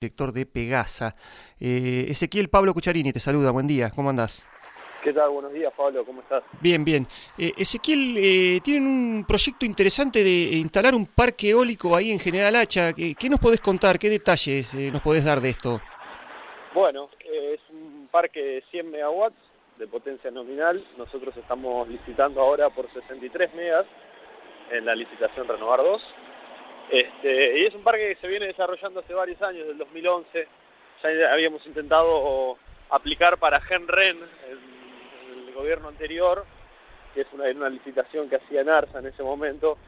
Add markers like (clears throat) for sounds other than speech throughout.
director de Pegasa. Eh, Ezequiel Pablo Cucharini te saluda, buen día, ¿cómo andás? ¿Qué tal? Buenos días, Pablo, ¿cómo estás? Bien, bien. Eh, Ezequiel, eh, tienen un proyecto interesante de instalar un parque eólico ahí en General Hacha. ¿Qué, qué nos podés contar? ¿Qué detalles eh, nos podés dar de esto? Bueno, eh, es un parque de 100 megawatts de potencia nominal. Nosotros estamos licitando ahora por 63 megas en la licitación Renovar 2. Este, y es un parque que se viene desarrollando hace varios años, del 2011. Ya habíamos intentado aplicar para Genren, el, el gobierno anterior, que es una, una licitación que hacía NARSA en ese momento.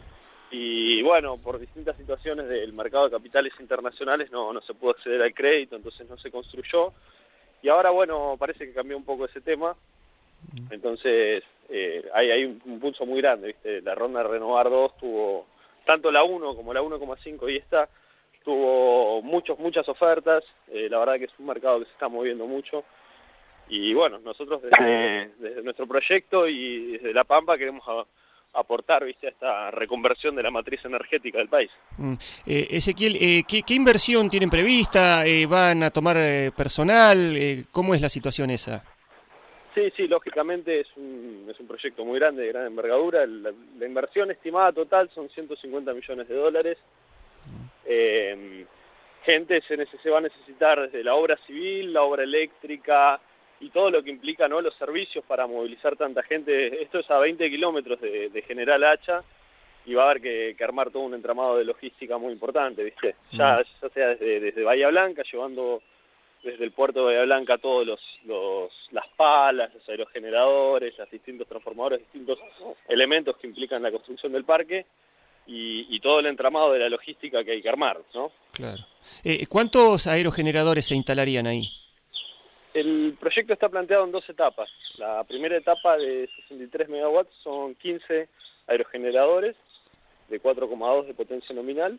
Y bueno, por distintas situaciones del mercado de capitales internacionales no, no se pudo acceder al crédito, entonces no se construyó. Y ahora, bueno, parece que cambió un poco ese tema. Entonces, eh, hay, hay un, pulso muy grande, ¿viste? La ronda de Renovar 2 tuvo tanto la 1 como la 1,5 y esta tuvo muchos, muchas ofertas, eh, la verdad que es un mercado que se está moviendo mucho y bueno, nosotros desde, nuestro proyecto y desde La Pampa queremos aportar ¿viste? a esta reconversión de la matriz energética del país. Mm. Eh, Ezequiel, eh, ¿qué, ¿qué, inversión tienen prevista? Eh, ¿Van a tomar personal? ¿Cómo es la situación esa? Sí, sí, lógicamente es un, es un proyecto muy grande, de gran envergadura. La, la inversión estimada total son 150 millones de dólares. Eh, gente se, se, va a necesitar desde la obra civil, la obra eléctrica y todo lo que implica ¿no? los servicios para movilizar tanta gente. Esto es a 20 kilómetros de, de, General Hacha y va a haber que, que, armar todo un entramado de logística muy importante, ¿viste? Ya, ya sea desde, desde Bahía Blanca, llevando desde el puerto de Bahía Blanca todos los, los, las palas, los aerogeneradores, los distintos transformadores, distintos elementos que implican la construcción del parque y, y, todo el entramado de la logística que hay que armar, ¿no? Claro. Eh, ¿Cuántos aerogeneradores se instalarían ahí? El proyecto está planteado en dos etapas. La primera etapa de 63 megawatts son 15 aerogeneradores de 4,2 de potencia nominal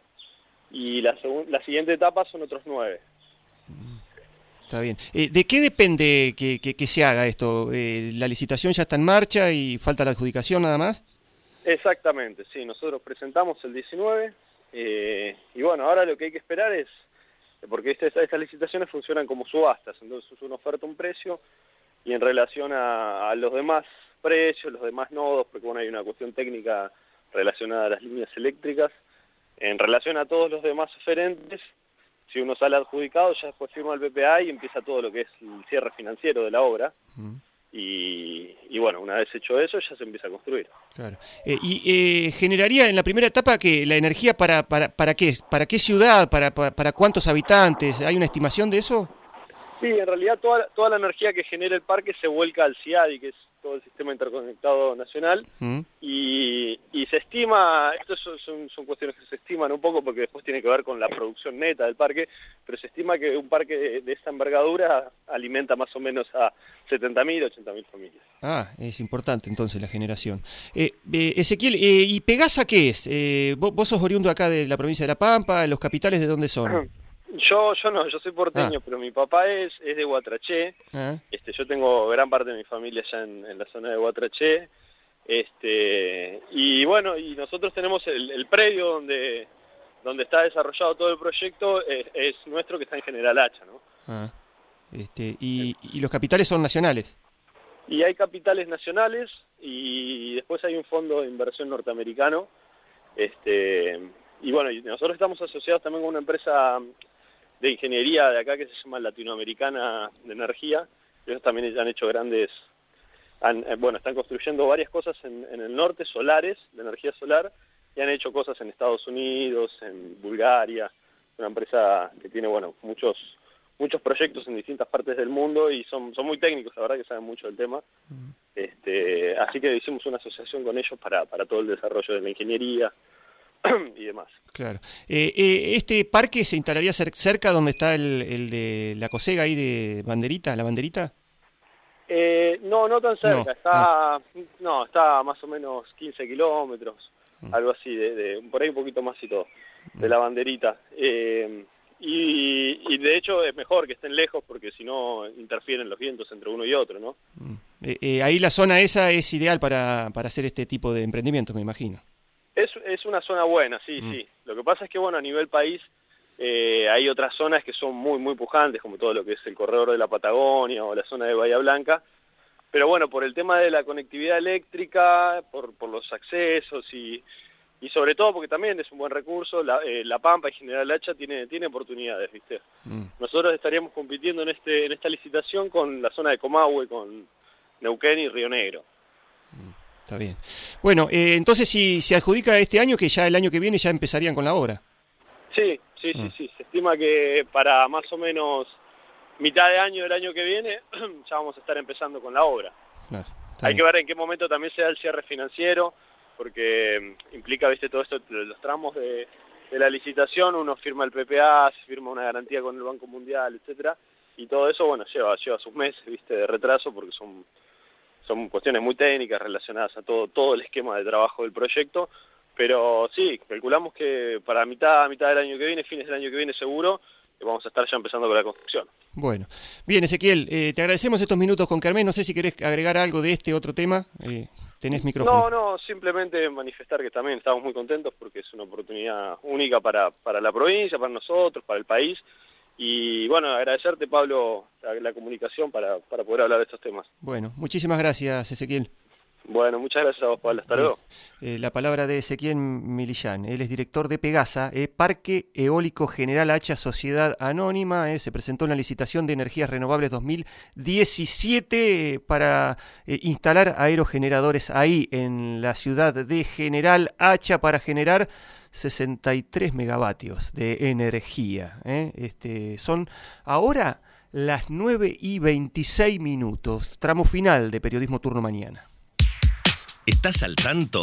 y la, la siguiente etapa son otros 9. Está bien. Eh, ¿De qué depende que, se haga esto? Eh, ¿La licitación ya está en marcha y falta la adjudicación nada más? Exactamente, sí. Nosotros presentamos el 19 eh, y bueno, ahora lo que hay que esperar es, porque este, estas licitaciones funcionan como subastas, entonces uno oferta un precio y en relación a, a los demás precios, los demás nodos, porque bueno, hay una cuestión técnica relacionada a las líneas eléctricas, en relación a todos los demás oferentes, si uno sale adjudicado, ya después firma el PPA y empieza todo lo que es el cierre financiero de la obra. Mm. Y, y, bueno, una vez hecho eso, ya se empieza a construir. Claro. Eh, ¿Y eh, generaría en la primera etapa que la energía para, para, para qué? ¿Para qué ciudad? ¿Para, para, para cuántos habitantes? ¿Hay una estimación de eso? Sí, en realidad toda, toda la energía que genera el parque se vuelca al CIADI, que es todo el sistema interconectado nacional, mm. y, y, se estima, esto son, son, cuestiones que se estiman un poco porque después tiene que ver con la producción neta del parque, pero se estima que un parque de, de esta envergadura alimenta más o menos a 70.000, 80.000 familias. Ah, es importante entonces la generación. Eh, eh, Ezequiel, eh, ¿y Pegasa qué es? Eh, ¿vos, ¿Vos sos oriundo acá de la provincia de La Pampa? ¿Los capitales de dónde son? (clears throat) Yo, yo no, yo soy porteño, ah. pero mi papá es, es de Guatraché. Ah. Este, yo tengo gran parte de mi familia allá en, en, la zona de Guatraché. Este, y bueno, y nosotros tenemos el, el predio donde, donde está desarrollado todo el proyecto, es, es, nuestro que está en General Hacha, ¿no? Ah. Este, y, y los capitales son nacionales. Y hay capitales nacionales y después hay un fondo de inversión norteamericano. Este, y bueno, y nosotros estamos asociados también con una empresa de ingeniería de acá que se llama Latinoamericana de Energía. Ellos también han hecho grandes, han, eh, bueno, están construyendo varias cosas en, en, el norte, solares, de energía solar, y han hecho cosas en Estados Unidos, en Bulgaria, una empresa que tiene, bueno, muchos muchos proyectos en distintas partes del mundo y son, son muy técnicos, la verdad que saben mucho del tema. Mm. Este, así que hicimos una asociación con ellos para, para todo el desarrollo de la ingeniería, (clears throat) y demás. Claro. Eh, eh, ¿Este parque se instalaría cerca donde está el, el, de la cosega ahí de Banderita, la Banderita? Eh, no, no tan cerca, no, está, no. no. está más o menos 15 kilómetros, mm. algo así, de, de, por ahí un poquito más y todo, de mm. la Banderita. Eh, y, y, de hecho es mejor que estén lejos porque si no interfieren los vientos entre uno y otro, ¿no? Mm. ahí la zona esa es ideal para, para hacer este tipo de emprendimientos, me imagino. Es, es una zona buena, sí, mm. sí. Lo que pasa es que, bueno, a nivel país Eh, hay otras zonas que son muy, muy pujantes, como todo lo que es el corredor de la Patagonia o la zona de Bahía Blanca. Pero bueno, por el tema de la conectividad eléctrica, por, por los accesos y, y sobre todo porque también es un buen recurso, la, eh, la Pampa y General Hacha tiene, tiene oportunidades, ¿viste? Mm. Nosotros estaríamos compitiendo en, este, en esta licitación con la zona de Comahue, con Neuquén y Río Negro. Está bien. Bueno, eh, entonces si se adjudica este año, que ya el año que viene ya empezarían con la obra. Sí, sí, sí, mm. sí. Se estima que para más o menos mitad de año del año que viene (clears throat) ya vamos a estar empezando con la obra. Hay que ver en qué momento también se da el cierre financiero, porque mm, implica, viste, todo esto, los tramos de, la licitación, uno firma el PPA, se firma una garantía con el Banco Mundial, etcétera, y todo eso, bueno, lleva, lleva sus meses, viste, de retraso, porque son, son cuestiones muy técnicas relacionadas a todo, todo el esquema de trabajo del proyecto, pero sí, calculamos que para mitad, mitad del año que viene, fines del año que viene seguro, vamos a estar ya empezando con la construcción. Bueno, bien Ezequiel, eh, te agradecemos estos minutos con Carmen, no sé si querés agregar algo de este otro tema, eh, tenés micrófono. No, no, simplemente manifestar que también estamos muy contentos porque es una oportunidad única para, para la provincia, para nosotros, para el país, y bueno, agradecerte Pablo la, comunicación para, para poder hablar de estos temas. Bueno, muchísimas gracias Ezequiel. Bueno, muchas gracias a vos, Pablo. Hasta luego. Eh, la palabra de Ezequiel Milillán. Él es director de Pegasa, eh, Parque Eólico General Hacha Sociedad Anónima. Eh, se presentó en la licitación de energías renovables 2017 para instalar aerogeneradores ahí en la ciudad de General Hacha para generar 63 megavatios de energía. Este, son ahora las 9 y 26 minutos, tramo final de Periodismo Turno Mañana. ¿Estás al tanto?